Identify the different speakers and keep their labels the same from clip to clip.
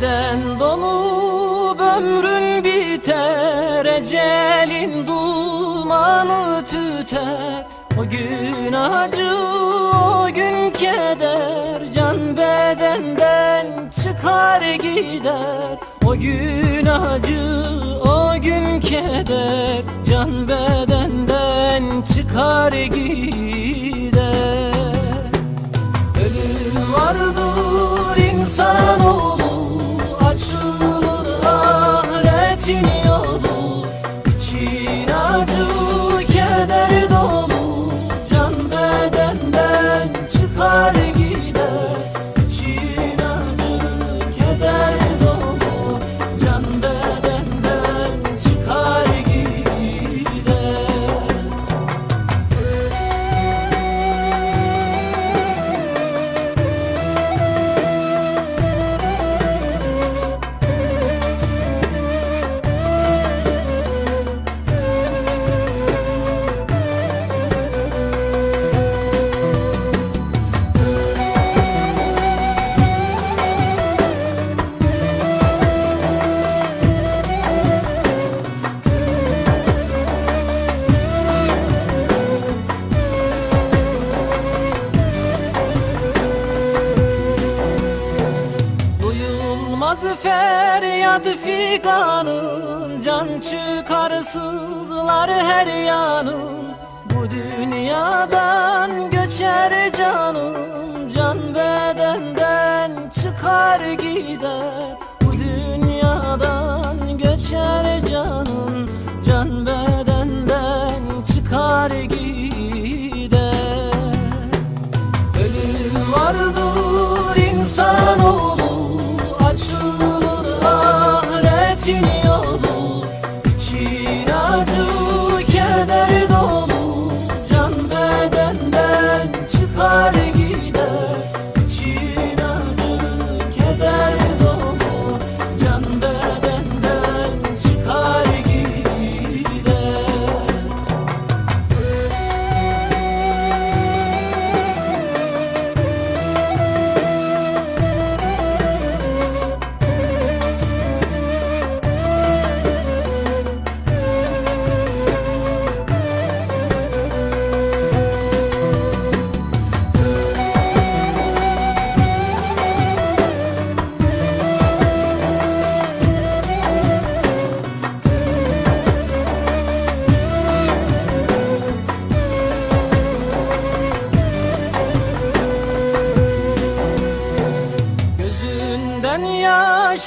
Speaker 1: Kaden dolu ömrün biter Ecelin dumanı tüter. O gün acı o gün keder Can bedenden çıkar gider. O gün acı o gün keder Can bedenden çıkar gider. Ölüm vardır insanoğlu Açılır ahiretin yolu İçin acı keder dolu. Can bedenden çıkar feryat figanın Can çıkar sızlar her yanım Bu dünyadan göçer canım Can bedenden çıkar gider. Bu dünyadan göçer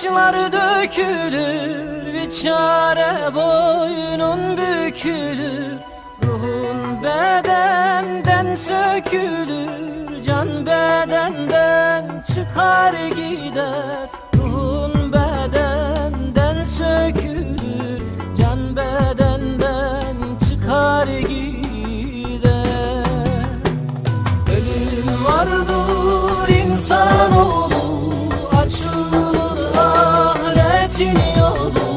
Speaker 1: yaşlar dökülür Bir çare boynun bükülür. Ruhun bedenden sökülür Can bedenden çıkar gider ahiretin yolu